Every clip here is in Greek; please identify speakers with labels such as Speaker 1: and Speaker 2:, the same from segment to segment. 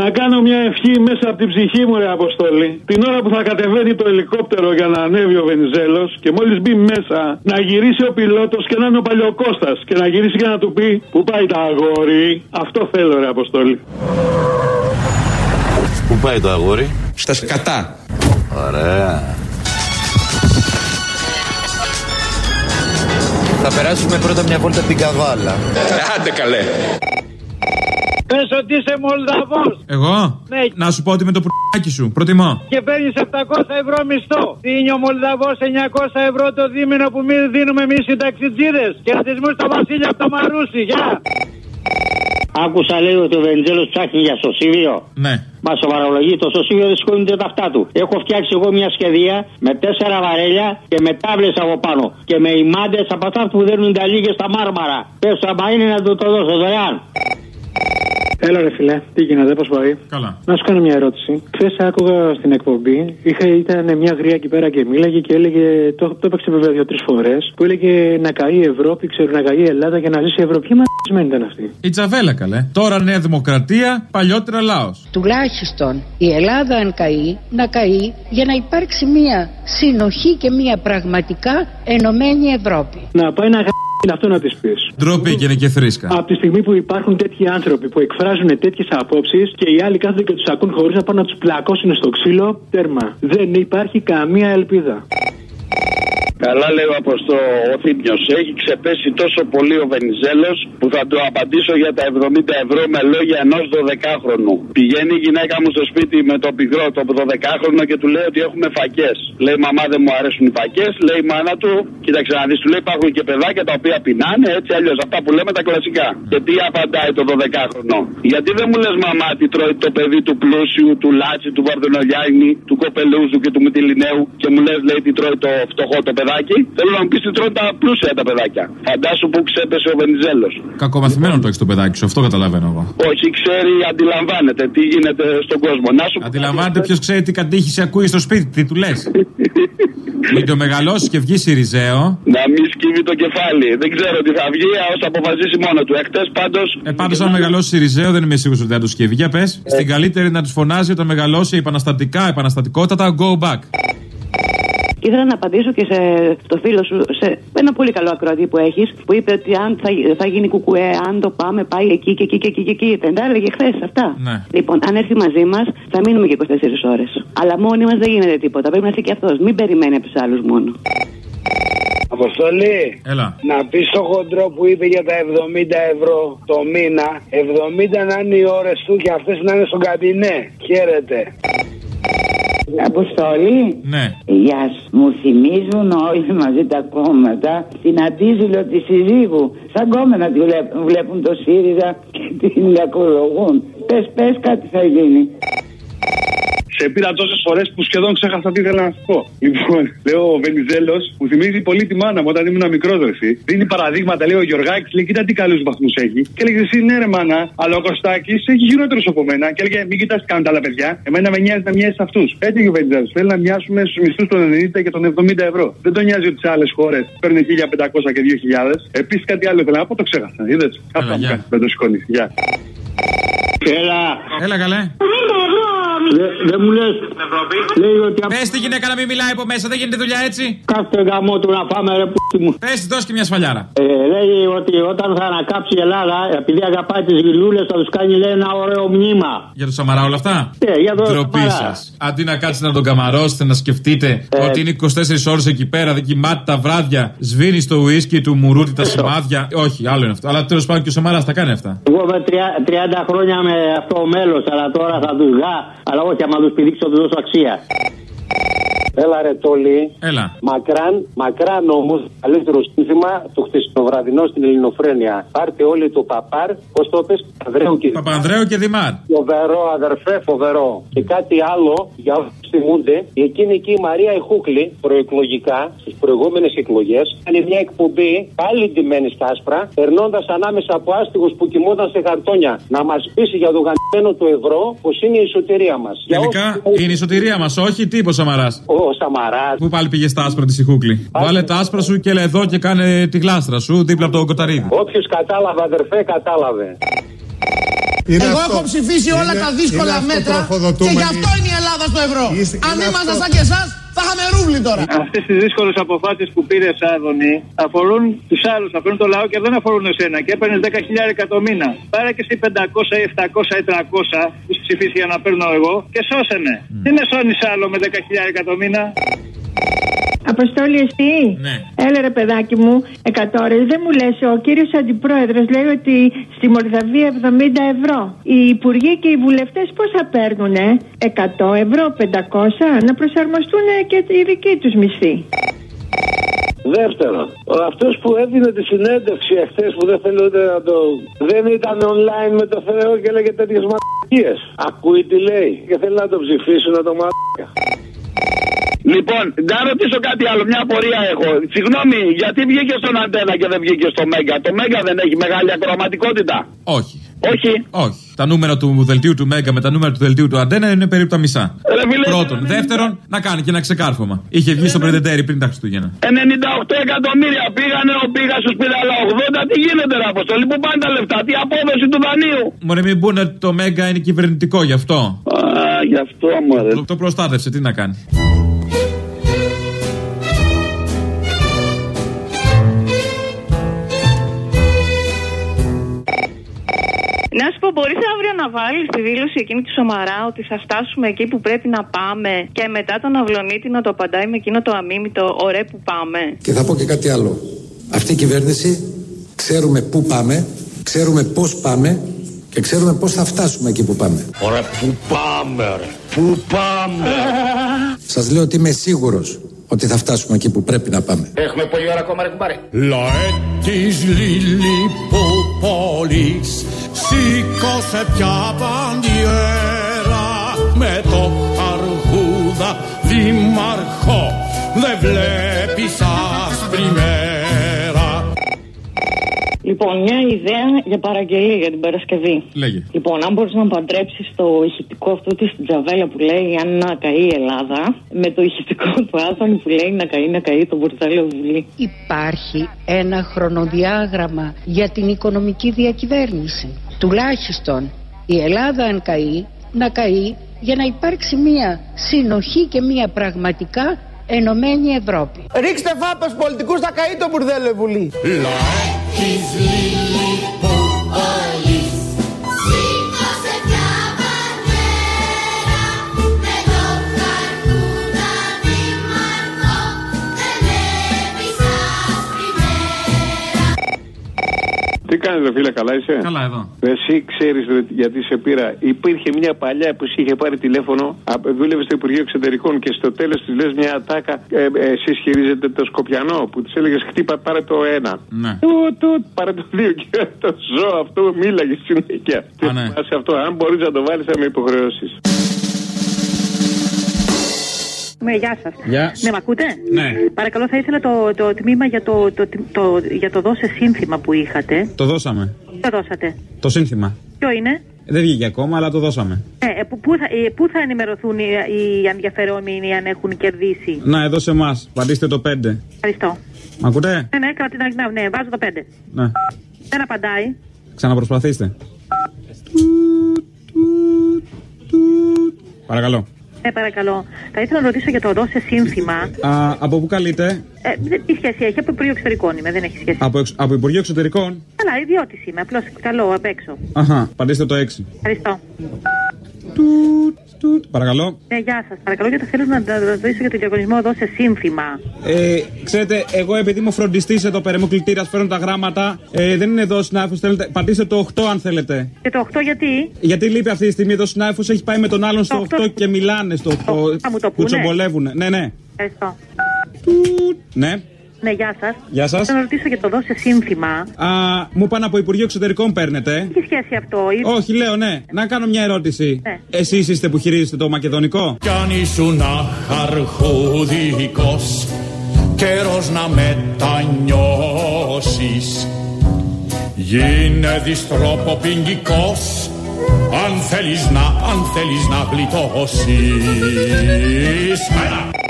Speaker 1: Να κάνω μια ευχή μέσα από την ψυχή μου, ρε Αποστόλη. Την ώρα που θα κατεβαίνει το ελικόπτερο για να ανέβει ο Βενιζέλος και μόλις μπει μέσα, να γυρίσει ο πιλότος και να είναι ο παλιοκόστας και να γυρίσει και να του πει Πού πάει το αγόρι; Αυτό θέλω, ρε Αποστόλη.
Speaker 2: Πού πάει το αγόρι;
Speaker 3: Στα σκατά.
Speaker 2: Ωραία.
Speaker 4: Θα περάσουμε πρώτα μια βόλτα από την Καβάλα.
Speaker 3: Άντε καλέ.
Speaker 5: Πες ότι είσαι Μολδαβός
Speaker 6: Εγώ;
Speaker 5: Ναι.
Speaker 6: Να σου πω ότι με το πουρνάκι σου. Προτιμώ.
Speaker 5: και παίρνεις 700 ευρώ μισθό. Δίνει ο Μολδαβός 900 ευρώ το δίμηνο που μην δίνουμε εμείς οι ταξιτζίδες; Χαιρετισμού στο Βασίλειο από το Μαρούσι. Γεια!
Speaker 7: Άκουσα λέει ότι ο Βενιζέλος ψάχνει για σωσίβιο.
Speaker 6: Ναι.
Speaker 7: Μα σοβαρολογεί το σωσίβιο δεν σηκώνει τα αυτά του. Έχω φτιάξει εγώ μια σχεδία με τέσσερα βαρέλια και με τάβλες από πάνω. Και με ημάντες από αυτά που δίνουν τα λίγες στα μάρμαρα. Πες άμα είναι να του το δώσω δωρεάν.
Speaker 1: Έλα, ρε φιλέ, τι γίνεται, πώς πάει;
Speaker 6: Καλά.
Speaker 1: Να σου κάνω μια ερώτηση. Χθες άκουγα στην εκπομπή, είχα, ήταν μια γρία εκεί πέρα και μίλαγε και έλεγε. Το, το έπαιξε βέβαια δύο-τρεις φορές. Που έλεγε να καεί η Ευρώπη, ξέρω να καεί η Ελλάδα και να ζήσει η Ευρώπη. Ποια μαγισμένη ήταν αυτή;
Speaker 6: Η Τζαβέλα καλέ. Τώρα Νέα Δημοκρατία, παλιότερα λαό.
Speaker 8: τουλάχιστον η Ελλάδα αν καεί να καεί για να υπάρξει μια συνοχή και μια πραγματικά ενωμένη Ευρώπη.
Speaker 1: Να πάει να γα... αυτό να τη πεις.
Speaker 6: Ντροπή και είναι και θρίσκα.
Speaker 1: Από τη στιγμή που υπάρχουν τέτοιοι άνθρωποι που εκφράζουν τέτοιες απόψεις και οι άλλοι κάθονται και τους ακούν χωρίς να πάνε να τους πλακώσουν στο ξύλο, τέρμα. Δεν υπάρχει καμία ελπίδα.
Speaker 9: Καλά λέει ο Αποστό ο Θήμιος Έχει ξεπέσει τόσο πολύ ο Βενιζέλος που θα του απαντήσω για τα 70 ευρώ με λόγια ενός 12χρονου. Πηγαίνει η γυναίκα μου στο σπίτι με το πυγρό, το 12χρονο και του λέει ότι έχουμε φακές. Λέει μαμά δεν μου αρέσουν οι φακές. Λέει η μάνα του, κοίταξε να δεις, του λέει υπάρχουν και παιδάκια τα οποία πεινάνε έτσι αλλιώς. Αυτά που λέμε τα κλασικά. Και τι απαντάει το 12χρονο. Γιατί δεν μου λες μαμά τι τρώει το παιδί του πλούσιου, του Λάτσι, του Βαρδινογιάννη, του Κοπελούζου και του Μητυλινέου και μου λες λέει τι τρώει το φτωχό το παιδάκι. Θέλω να μου πεις τι τρώει τα πλούσια τα παιδάκια. Φαντάσου που ξέπεσε ο Βενιζέλος.
Speaker 6: Κακομαθημένο το έχεις το παιδάκι σου, αυτό καταλαβαίνω εγώ.
Speaker 9: Όχι, ξέρει, αντιλαμβάνεται τι γίνεται στον κόσμο. Να σου πω
Speaker 6: Αντιλαμβάνεται ποιος ξέρει τι κατήχηση ακούει στο σπίτι, τι του λες. Μην το μεγαλώσεις και βγεις Σιριζέο.
Speaker 9: Να μην σκύβει το κεφάλι. Δεν ξέρω τι θα βγει, όσο αποφασίσει μόνο του. Εχθές πάντω.
Speaker 6: Ε, πάντως, αν μεγαλώσεις Σιριζέο, δεν είμαι σίγουρος ότι θα το σκύβει. Για πες. Στην καλύτερη να τους φωνάζει όταν μεγαλώσει επαναστατικά, επαναστατικότατα, go back.
Speaker 10: Ήθελα να απαντήσω και σε, στο φίλο σου, σε ένα πολύ καλό ακροατή που έχεις, που είπε ότι αν θα, θα γίνει κουκουέ, αν το πάμε, πάει εκεί και εκεί και εκεί και εκεί. Δεν τα έλεγε χθες αυτά.
Speaker 6: Ναι.
Speaker 10: Λοιπόν, αν έρθει μαζί μας, θα μείνουμε και 24 ώρες. Αλλά μόνοι μας δεν γίνεται τίποτα. Πρέπει να είσαι και αυτός. Μην περιμένει από τους άλλους μόνο.
Speaker 5: Αποστολή,
Speaker 6: Έλα.
Speaker 5: να πεις στο χοντρό που είπε για τα 70 ευρώ το μήνα, 70 να είναι οι ώρες του και αυτές να είναι στον καμπινέ. Χαίρετε.
Speaker 11: Αποστολή.
Speaker 6: Ναι.
Speaker 11: Γεια σου. Μου θυμίζουν όλοι μαζί τα κόμματα την αντίζηλο της συζύγου. Σαν κόμματα τη βλέπουν, βλέπουν το ΣΥΡΙΖΑ και την ακολογούν. Πες, πες κάτι θα γίνει.
Speaker 1: Σε πήρα τόσες φορές που σχεδόν ξέχασα τι ήθελα να σου πω. Λοιπόν, λέω ο Βενιζέλος, μου θυμίζει πολύ τη μάνα μου όταν ήμουν μικρός δρεσί. Δίνει παραδείγματα, λέει ο Γιωργάκης, λέει: Κοίτα τι καλούς βαθμούς έχει. Και έλεγε εσύ, ναι, ρε μάνα, αλλά ο Κωστάκης έχει χειρότερους από μένα. Και έλεγε: Μην κοιτάς τι κάνουν τα άλλα παιδιά. Εμένα με νοιάζει να μοιάζεις αυτούς. Έτσι και ο Βενιζέλος. Θέλει να μοιάσουμε στους μισθούς των 90 και των 70 ευρώ. Δεν τον νοιάζει ότι σε άλλες χώρες παίρνει 1500 και 2000. Επίσης κάτι άλλο ήθελα να πω, το ξέχασα. Είδες; Αυτό μου
Speaker 6: γεια.
Speaker 1: κάνει με το σκόνη. Γεια.
Speaker 7: Έλα.
Speaker 6: Έλα καλέ.
Speaker 7: Δεν μου λες. Λέει ότι
Speaker 6: Πες τη γυναίκα να μην μιλάει από μέσα, δεν γίνεται δουλειά έτσι;
Speaker 7: κάθε γαμό του να πάμε ρε π***η μου.
Speaker 6: Πες τη, δώσει και μια σφαλιάρα.
Speaker 7: Ε, λέει ότι όταν θα ανακάψει η Ελλάδα, επειδή αγαπάει τις γυλούλε, θα τους κάνει λέει, ένα ωραίο μνήμα.
Speaker 6: Για το Σαμαρά όλα αυτά;
Speaker 7: Ε, για το
Speaker 6: Ντροπή
Speaker 7: Σαμαρά.
Speaker 6: σας. Αντί να κάτσετε να τον καμαρώσετε, να σκεφτείτε
Speaker 7: Ε.
Speaker 6: ότι είναι 24 ώρες εκεί πέρα, δεν κοιμάται τα βράδια, σβήνει στο ουίσκι του μουρούτι τα σημάδια. Όχι, άλλο είναι αυτό. Αλλά τέλος πάντων και ο Σαμαράς τα κάνει αυτά.
Speaker 7: Εγώ με τρια- 30 χρόνια με αυτό ο μέλος, αλλά τώρα θα τους γα. Αλλά όχι, άμα τους πηδήξω, θα τους δώσω αξία.
Speaker 12: Έλα ρε Τόλι.
Speaker 6: Έλα.
Speaker 12: Μακράν, μακράν όμως, καλύτερο σύνθημα το χτεσινοβραδινό στην Ελληνοφρένεια. Πάρτε όλοι το παπάρ, πώς το πες, Ανδρέου και
Speaker 6: Παπανδρέου και Δημάρ.
Speaker 12: Φοβερό, αδερφέ, φοβερό. Και κάτι άλλο για όσους θυμούνται, εκείνη εκεί η Μαρία Ιχούκλη προεκλογικά στις προηγούμενες εκλογές κάνει μια εκπομπή πάλι ντυμένης στα άσπρα, περνώντας ανάμεσα από άστιγους που κοιμούνταν σε χαρτόνια να μας πείσει για το γαμμένο του ευρώ πως είναι η εσωτερία μας.
Speaker 6: Τελικά είναι η σωτηρία μας, όχι τίποτα Σαμαράς.
Speaker 12: Ο Σαμαράς.
Speaker 6: Πού πάλι πήγες στα άσπρα τη Σιχούκλη; Βάλε τα άσπρα σου και έλα εδώ και κάνε τη γλάστρα σου δίπλα από το κοταρίδι.
Speaker 12: Όποιος κατάλαβε, αδερφέ, κατάλαβε.
Speaker 13: Είναι
Speaker 14: Εγώ
Speaker 13: αυτό.
Speaker 14: έχω ψηφίσει όλα
Speaker 13: Είναι-
Speaker 14: τα δύσκολα
Speaker 13: είναι
Speaker 14: μέτρα και
Speaker 13: αυτοτροφοδοτούμενοι.
Speaker 14: γι' αυτό είναι η Ελλάδα στο ευρώ.
Speaker 13: Είστε-
Speaker 14: Αν
Speaker 13: είναι
Speaker 14: ήμασταν
Speaker 13: αυτό.
Speaker 14: σαν και εσάς, θα είχαμε ρούβλι τώρα.
Speaker 5: Αυτές τις δύσκολες αποφάσεις που πήρε Άδωνη αφορούν τους άλλους, αφορούν το λαό και δεν αφορούν εσένα. Και έπαιρνες 10.000 το μήνα. Πάρε και εσύ 500 ή 700 ή 300 που σου ψηφίσεις για να παίρνω εγώ και σώσε με. Τι με σώνεις άλλο με 10.000 το μήνα;
Speaker 15: Αποστόλη, εσύ;
Speaker 6: Ναι.
Speaker 15: Έλα ρε παιδάκι μου, 100 ώρες. Δεν μου λες, ο κύριος Αντιπρόεδρος λέει ότι στη Μολδαβία 70 ευρώ. Οι υπουργοί και οι βουλευτές πώς θα παίρνουνε, 100 ευρώ, 500, να προσαρμοστούν και οι δικοί τους μισθοί.
Speaker 12: Δεύτερον, αυτός που έδινε τη συνέντευξη εχθές που δεν θέλω ούτε να το. δεν ήταν online με το Θεό και έλεγε τέτοιες μαλακίες. Ακούει τι λέει και θέλει να το ψηφίσουν το μαλακία.
Speaker 9: Λοιπόν, να ρωτήσω κάτι άλλο, μια απορία έχω. Συγγνώμη, γιατί βγήκε στον Αντένα και δεν βγήκε στο Μέγκα; Το Μέγκα δεν έχει μεγάλη ακροαματικότητα.
Speaker 6: Όχι.
Speaker 9: Όχι;
Speaker 6: Όχι. Τα νούμερα του δελτίου του Μέγκα με τα νούμερα του δελτίου του Αντένα είναι περίπου τα μισά.
Speaker 9: Ρε φίλε,
Speaker 6: Πρώτον. Δεύτερον, να κάνει και ένα ξεκάρφωμα. Είχε βγει στο Πρεντεντέρι πριν τα Χριστούγεννα.
Speaker 9: 98 εκατομμύρια πήγανε, ο πήγα στου πήρε άλλα 80. Τι γίνεται, ρε Αποστολή, πού πάνε τα λεφτά, τι απόδοση του δανείου;
Speaker 6: Μωρέ, μην πούνε ότι το Μέγκα είναι κυβερνητικό γι' αυτό.
Speaker 9: Α, γι' αυτό, μωρέ.
Speaker 6: Το, το προστάτευσε, τι να κάνει.
Speaker 16: Να σου πω, μπορείς αύριο να βάλεις τη δήλωση εκείνη του Σομαρά ότι θα φτάσουμε εκεί που πρέπει να πάμε και μετά τον Αυλονίτη να το απαντάει με εκείνο το αμίμητο ωραία που πάμε.
Speaker 4: Και θα πω και κάτι άλλο. Αυτή η κυβέρνηση ξέρουμε πού πάμε, ξέρουμε πώς πάμε και ξέρουμε πώς θα φτάσουμε εκεί που πάμε.
Speaker 17: Ωραία, πού πάμε, ρε. Πού πάμε.
Speaker 4: Σας λέω ότι είμαι σίγουρος ότι θα φτάσουμε εκεί που πρέπει να πάμε.
Speaker 17: Έχουμε πολλή ώρα ακόμα, ρε κουμπάρε.
Speaker 18: Λαέτης Λιλιποπόλης σήκωσε πια μπαντιέρα με το αρχούδα δήμαρχο δεν βλέπεις άσπρη μέρα
Speaker 19: Λοιπόν, μια ιδέα για παραγγελία για την Παρασκευή.
Speaker 6: Λέγε.
Speaker 19: Λοιπόν, αν μπορείς να παντρέψεις το ηχητικό αυτό της Τζαβέλα που λέει Αν να καεί η Ελλάδα, με το ηχητικό του Άδωνη που λέει Να καεί, να καεί το Πορτάλιο Βουλή.
Speaker 8: Υπάρχει ένα χρονοδιάγραμμα για την οικονομική διακυβέρνηση. Τουλάχιστον η Ελλάδα αν καεί, να καεί για να υπάρξει μια συνοχή και μια πραγματικά ενωμένη Ευρώπη.
Speaker 14: Ρίξτε φάπες πολιτικούς, θα καεί το μπουρδέλο η Βουλή.
Speaker 12: Κάνει, ρε φίλε, καλά είσαι;
Speaker 6: Καλά, εδώ.
Speaker 12: Εσύ ξέρεις γιατί σε πήρα. Υπήρχε μια παλιά που σε είχε πάρει τηλέφωνο, α, δούλευε στο Υπουργείο Εξωτερικών και στο τέλος της λες μια ατάκα. Ε, ε, Εσύ χειρίζεται το Σκοπιανό που της έλεγες χτύπα, πάρε το ένα.
Speaker 6: Ναι.
Speaker 12: Του, του, πάρε το δύο και το ζώο αυτό μίλαγε συνέχεια. Τι
Speaker 6: ναι.
Speaker 12: θυμάσαι αυτό, αν μπορείς να το βάλεις θα με υποχρεώσεις.
Speaker 16: Ναι, γεια σας.
Speaker 6: Γεια.
Speaker 16: Ναι, με ακούτε;
Speaker 6: Ναι.
Speaker 16: Παρακαλώ, θα ήθελα το, το τμήμα για το, το, το, για το δώσε σύνθημα που είχατε.
Speaker 20: Το δώσαμε.
Speaker 16: Το δώσατε.
Speaker 20: Το σύνθημα.
Speaker 16: Ποιο είναι;
Speaker 20: Δεν βγήκε ακόμα, αλλά το δώσαμε.
Speaker 16: Ε, ε, πού, πού θα, ε, πού θα ενημερωθούν οι, οι ενδιαφερόμενοι αν έχουν κερδίσει;
Speaker 20: Να, εδώ σε εμάς. Πατήστε το 5.
Speaker 16: Ευχαριστώ.
Speaker 20: Μ' ακούτε;
Speaker 16: Ναι, ναι, κρατή, ναι, ναι, βάζω το 5.
Speaker 20: Ναι.
Speaker 16: Δεν απαντάει.
Speaker 20: Ξαναπροσπαθήστε. Παρακαλώ.
Speaker 16: Ναι, παρακαλώ. Θα ήθελα να ρωτήσω για το δώσε σύνθημα.
Speaker 20: Α, από πού καλείτε;
Speaker 16: Ε, δεν- τι σχέση έχει, από Υπουργείο Εξωτερικών είμαι, δεν έχει σχέση.
Speaker 20: Από, εξ- από Υπουργείο Εξωτερικών;
Speaker 16: Καλά, ιδιώτης είμαι, απλώς καλό απ' έξω.
Speaker 20: Αχα, πατήστε το 6.
Speaker 16: Ευχαριστώ.
Speaker 20: Παρακαλώ.
Speaker 16: Ναι, γεια σας. Παρακαλώ, γιατί θέλω να να ρωτήσω για το διαγωνισμό δώσε σύνθημα.
Speaker 20: Ε, ξέρετε, εγώ επειδή είμαι φροντιστής εδώ πέρα, είμαι κλητήρας, φέρνω τα γράμματα. Ε, δεν είναι εδώ ο συνάδελφο. Θέλετε, πατήστε το 8 αν θέλετε.
Speaker 16: Και το 8 γιατί;
Speaker 20: Γιατί λείπει αυτή τη στιγμή εδώ ο συνάδελφο, έχει πάει με τον άλλον στο 8 και μιλάνε στο 8.
Speaker 16: Θα μου το πούνε.
Speaker 20: Κουτσομπολεύουνε. Ναι, ναι.
Speaker 16: Ευχαριστώ.
Speaker 20: Ναι.
Speaker 16: Ναι, γεια σας.
Speaker 20: Γεια σας.
Speaker 16: Θέλω να ρωτήσω για το δώσε σύνθημα.
Speaker 20: Α, μου πάνε από Υπουργείο Εξωτερικών παίρνετε.
Speaker 16: Τι σχέση αυτό, ή...
Speaker 20: Όχι, λέω ναι. Να κάνω μια ερώτηση.
Speaker 16: Ναι.
Speaker 20: Εσείς είστε που χειρίζεστε το μακεδονικό;
Speaker 18: Κι αν ήσουν αχαρχούδικος καιρός να μετανιώσεις Γίνε διστροποπηγγικός αν θέλεις να, αν θέλεις να γλιτώσεις Έλα!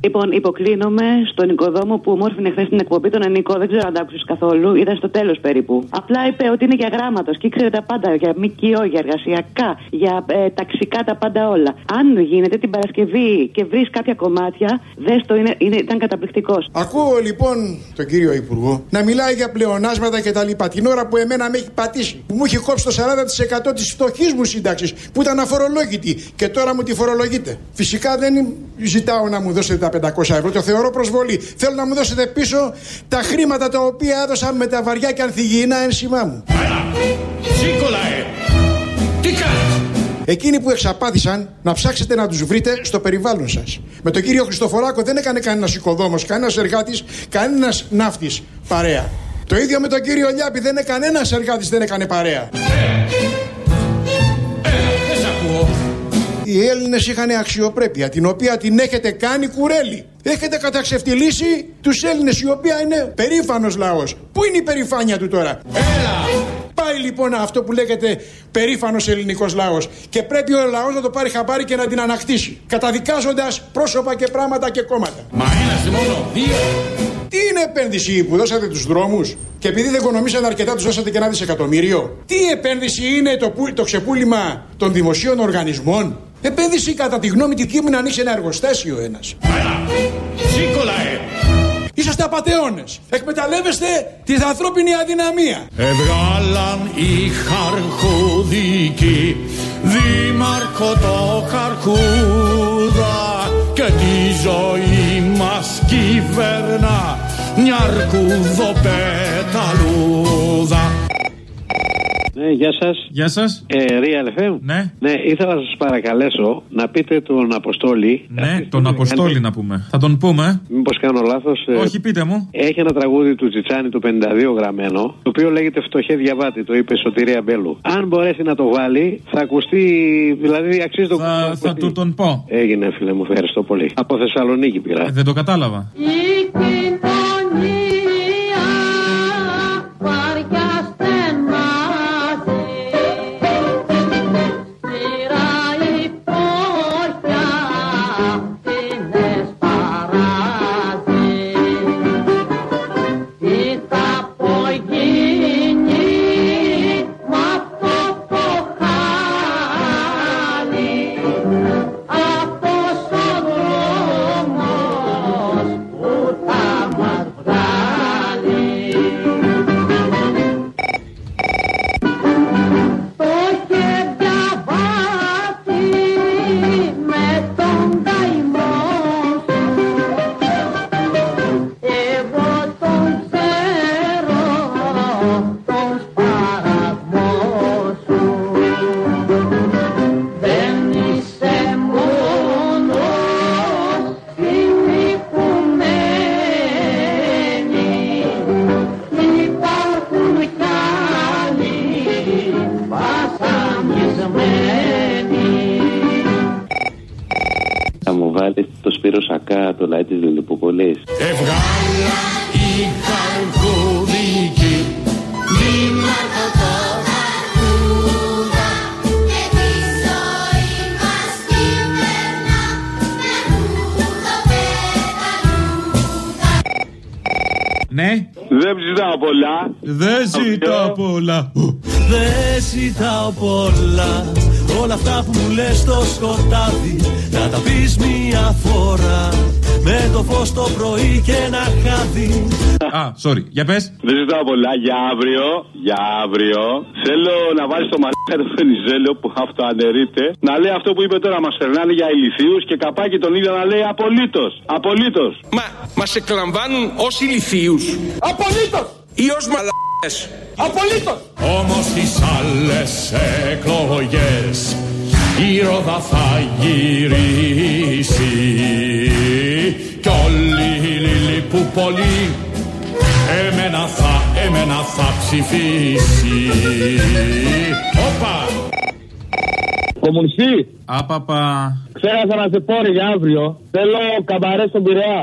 Speaker 10: Λοιπόν, υποκλίνομαι στον οικοδόμο που ομόρφινε χθες την εκπομπή, τον Ενικό. Δεν ξέρω αν τα άκουσες καθόλου. Ήταν στο τέλος περίπου. Απλά είπε ότι είναι για γράμματος και ήξερε τα πάντα. Για ΜΚΟ, για εργασιακά, για ε, ταξικά, τα πάντα όλα. Αν γίνεται την Παρασκευή και βρεις κάποια κομμάτια, δες το είναι, είναι, ήταν καταπληκτικός.
Speaker 13: Ακούω λοιπόν τον κύριο Υπουργό να μιλάει για πλεονάσματα και τα λοιπά. Την ώρα που εμένα με έχει πατήσει, που μου έχει κόψει το 40% της φτωχής μου σύνταξης, που ήταν αφορολόγητη και τώρα μου τη φορολογείτε. Φυσικά δεν ζητάω να μου δώσετε τα 500 ευρώ, το θεωρώ προσβολή. Θέλω να μου δώσετε πίσω τα χρήματα τα οποία έδωσα με τα βαριά και ανθυγιεινά ένσημά μου.
Speaker 18: Σίκολαε! Τι κάνεις!
Speaker 13: Εκείνοι που εξαπάτησαν να ψάξετε να τους βρείτε στο περιβάλλον σας. Με τον κύριο Χριστοφοράκο δεν έκανε κανένας οικοδόμος, κανένας εργάτης, κανένας ναύτης παρέα. Το ίδιο με τον κύριο Λιάπη δεν έκανε κανένας εργάτης δεν έκανε παρέα.
Speaker 18: Δεν
Speaker 13: Οι Έλληνες είχαν αξιοπρέπεια, την οποία την έχετε κάνει κουρέλι. Έχετε καταξευτιλήσει τους Έλληνες, η οποία είναι περήφανος λαός. Πού είναι η περηφάνεια του τώρα;
Speaker 18: Έλα!
Speaker 13: Πάει λοιπόν αυτό που λέγεται περήφανος ελληνικός λαός και πρέπει ο λαός να το πάρει χαμπάρι και να την ανακτήσει καταδικάζοντας πρόσωπα και πράγματα και κόμματα.
Speaker 18: Μα ένας μόνο, δύο.
Speaker 13: Τι είναι επένδυση που δώσατε τους δρόμους και επειδή δεν οικονομήσατε αρκετά τους δώσατε και ένα δισεκατομμύριο; Τι επένδυση είναι το, που- το ξεπούλημα των δημοσίων οργανισμών; Επένδυση κατά τη γνώμη τη δική μου είναι να ανοίξει ένα εργοστάσιο ένας.
Speaker 18: Σίκολαε!
Speaker 13: Είσαστε απατεώνες. Εκμεταλλεύεστε την ανθρώπινη αδυναμία.
Speaker 18: Εβγάλαν οι χαρχουδικοί δήμαρχο το χαρχούδα και τη ζωή μας κυβερνά μια αρκουδοπεταλούδα.
Speaker 21: Ναι, γεια σας.
Speaker 6: Γεια σας.
Speaker 21: Ε, Real FM.
Speaker 6: Ναι.
Speaker 21: Ναι, ήθελα να σας παρακαλέσω να πείτε τον Αποστόλη.
Speaker 6: Ναι, τον Αποστόλη να πούμε. Θα τον πούμε.
Speaker 21: Μήπως κάνω λάθος.
Speaker 6: Όχι, πείτε μου.
Speaker 21: Έχει ένα τραγούδι του Τσιτσάνη του 52 γραμμένο, το οποίο λέγεται Φτωχέ Διαβάτη, το είπε Σωτηρία Μπέλου. Αν μπορέσει να το βάλει, θα ακουστεί, δηλαδή αξίζει το
Speaker 6: Θα, θα του τον πω.
Speaker 21: Έγινε, φίλε μου, ευχαριστώ πολύ. Από Θεσσαλονίκη πήρα.
Speaker 6: Ε, δεν το κατάλαβα.
Speaker 22: Η
Speaker 21: Λιλιπουπολή.
Speaker 18: Εβγάλα οι χαρχουδικοί δήμαρχο το
Speaker 22: Χαρχούδα και τη ζωή μας κυβερνά με αρκουδοπεταλούδα.
Speaker 6: Ναι.
Speaker 9: Δεν ζητάω πολλά.
Speaker 6: Δεν ζητάω πολλά.
Speaker 23: Δεν ζητάω πολλά Όλα αυτά που μου λες στο σκοτάδι Να τα πεις μια φορά Με το φως το πρωί και ένα χάδι
Speaker 6: Α, sorry. Για πες.
Speaker 9: Δεν ζητάω πολλά για αύριο. Για αύριο. Θέλω να βάλεις το μαλάκα του Βενιζέλο που αυτοαναιρείται να λέει αυτό που είπε τώρα. Μας περνάνε για ηλικίους και καπάκι τον ίδιο να λέει απολύτως. Απολύτως.
Speaker 3: Μα μας εκλαμβάνουν ως ηλιθίους
Speaker 14: Απολύτως!
Speaker 3: ή ως μαλακές.
Speaker 14: Απολύτως!
Speaker 18: Όμως τις άλλες εκλογές η ρόδα θα γυρίσει κι όλοι οι Λιλιπουπολοί εμένα θα, εμένα θα ψηφίσει. Όπα!
Speaker 1: Κομμουνιστή,
Speaker 6: Άπαπα.
Speaker 1: ξέχασα να σε πω ρε για αύριο. Θέλω καμπαρέ στον Πειραιά.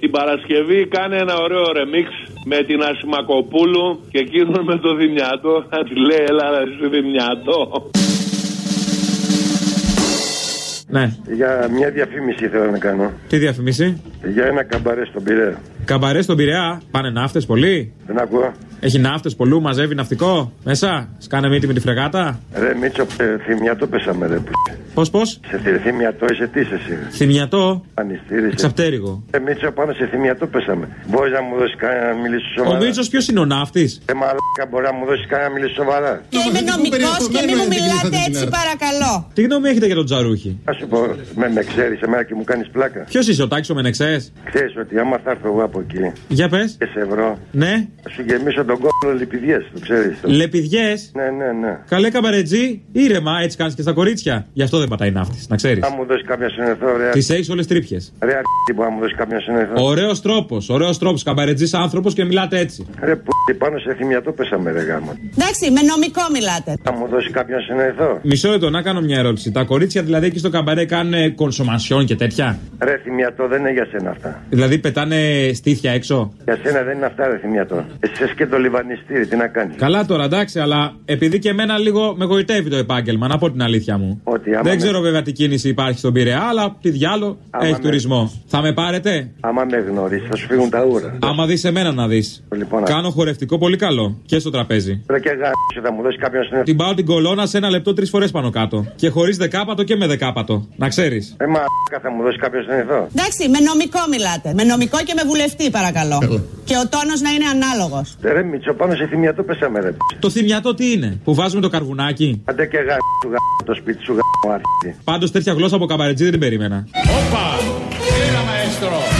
Speaker 9: Την Παρασκευή κάνει ένα ωραίο ρεμίξ με την Ασημακοπούλου και εκείνον με το Δημιάτο. Να τη λέει, έλα ρε, εσύ Δημιάτο.
Speaker 6: Ναι.
Speaker 24: Για μια διαφήμιση θέλω να κάνω.
Speaker 6: Τι διαφημίσει.
Speaker 24: Για ένα καμπαρέ στον Πειραιά.
Speaker 6: Καμπαρέ στον Πειραιά. Πάνε ναύτες πολύ;
Speaker 24: Δεν ακούω.
Speaker 6: Έχει ναύτες πολλού, μαζεύει ναυτικό μέσα; Σκάνε μύτη με τη φρεγάτα;
Speaker 24: Ρε Μίτσο, ε, θυμιατό πέσαμε ρε.
Speaker 6: Πώς, πώς;
Speaker 24: Σε θη- θυμιατό είσαι τι είσαι εσύ.
Speaker 6: Θυμιατό.
Speaker 24: Ανιστήρι.
Speaker 6: Εξαπτέρυγο.
Speaker 24: Ε, Μίτσο, πάνω σε θυμιατό πέσαμε. Μπορείς να μου δώσεις κανένα να μιλήσεις
Speaker 6: Ο
Speaker 24: σοβαρά.
Speaker 6: Μίτσος ποιος είναι ο ναύτης;
Speaker 24: Ε, μαλάκα, μπορείς να μου δώσεις κανένα να μιλήσεις σοβαρά;
Speaker 25: Και είμαι νομικός και μην μου μιλάτε έτσι παρακαλώ.
Speaker 6: Τι γνώμη έχετε για τον Τζαρούχη;
Speaker 24: Α σου πω, με, με ξέρεις εμένα και μου κάνεις πλάκα.
Speaker 6: Ποιος είσαι ο Τάκη ο Μενεξές;
Speaker 24: Ξέρεις ότι άμα θα έρθω εγώ από εκεί
Speaker 6: Για πες.
Speaker 24: και σε βρω,
Speaker 6: Ναι.
Speaker 24: θα σου γεμίσω τον κόλλο λιπηδιέ, το ξέρεις.
Speaker 6: Λεπιδιέ.
Speaker 24: Ναι, ναι, ναι.
Speaker 6: Καλέ καμπαρετζή. Ήρεμα, έτσι κάνεις και στα κορίτσια. Γι' αυτό δεν πατάει ναύτης, να ξέρεις.
Speaker 24: Θα μου δώσεις κάποια συνεθό, ρε.
Speaker 6: Τις έχεις όλες τρύπιες.
Speaker 24: Ρε, αρχή που να μου δώσεις κάποια συνεθό.
Speaker 6: Ωραίος τρόπος, ωραίος τρόπος. Καμπαρετζής άνθρωπος και μιλάτε έτσι.
Speaker 24: Ρε, που πάνω σε θυμιατό πέσαμε, ρε γάμα.
Speaker 25: Εντάξει, με νομικό μιλάτε.
Speaker 24: Θα μου δώσεις κάποια συνεθό.
Speaker 6: Μισό λεπτό να κάνω μια ερώτηση. Τα κορίτσια δηλαδή εκεί στο καμπαρέ κάνουν κονσομασιόν και τέτοια;
Speaker 24: Ρε, θυμιατό δεν είναι για σένα αυτά.
Speaker 6: Δηλαδή πετάνε στήθια έξω.
Speaker 24: Για σένα δεν είναι αυτά, ρε, θυμιατό. Εσύ είσαι και το λιβανιστήρι, τι να κάνεις;
Speaker 6: Καλά τώρα, εντάξει, αλλά επειδή και εμένα λίγο με γοητεύει το επάγγελμα, να πω την αλήθεια μου.
Speaker 24: Ότι άμα
Speaker 6: Δεν
Speaker 24: με-
Speaker 6: ξέρω βέβαια τι κίνηση υπάρχει στον Πειραιά, αλλά τι διάλο
Speaker 24: Άμα
Speaker 6: έχει
Speaker 24: με-
Speaker 6: τουρισμό. Θα με πάρετε;
Speaker 24: Άμα με γνωρίσει, θα σου φύγουν τα ούρα.
Speaker 6: Άμα δεις εμένα να δεις.
Speaker 24: Λοιπόν,
Speaker 6: Κάνω χορευτικό πολύ καλό και στο τραπέζι.
Speaker 24: Ρε και γάμισε, θα μου δώσεις κάποια συνεθό.
Speaker 6: Την πάω την κολόνα σε ένα λεπτό τρεις φορές πάνω κάτω. Και χωρίς δεκάπατο και με δεκάπατο. Να ξέρεις.
Speaker 24: Ε, μα θα μου δώσεις κάποια συνεθό.
Speaker 25: Εντάξει, με νομικό μιλάτε. Με νομικό και με βουλευτή παρακαλώ. Και ο τόνος να είναι ανάλογος.
Speaker 24: Ε, Ρε, Μίτσο, πάνω σε θυμιατό πέσαμε, ρε.
Speaker 6: Το θυμιατό τι είναι, που βάζουμε το καρβουνάκι;
Speaker 24: Αντέ και γάμισε σου γάμισε το σπίτι σου γάμισε.
Speaker 6: Πάντως τέτοια γλώσσα από καμπαρετζή δεν την περίμενα.
Speaker 18: Όπα! Έλα, μαέστρο!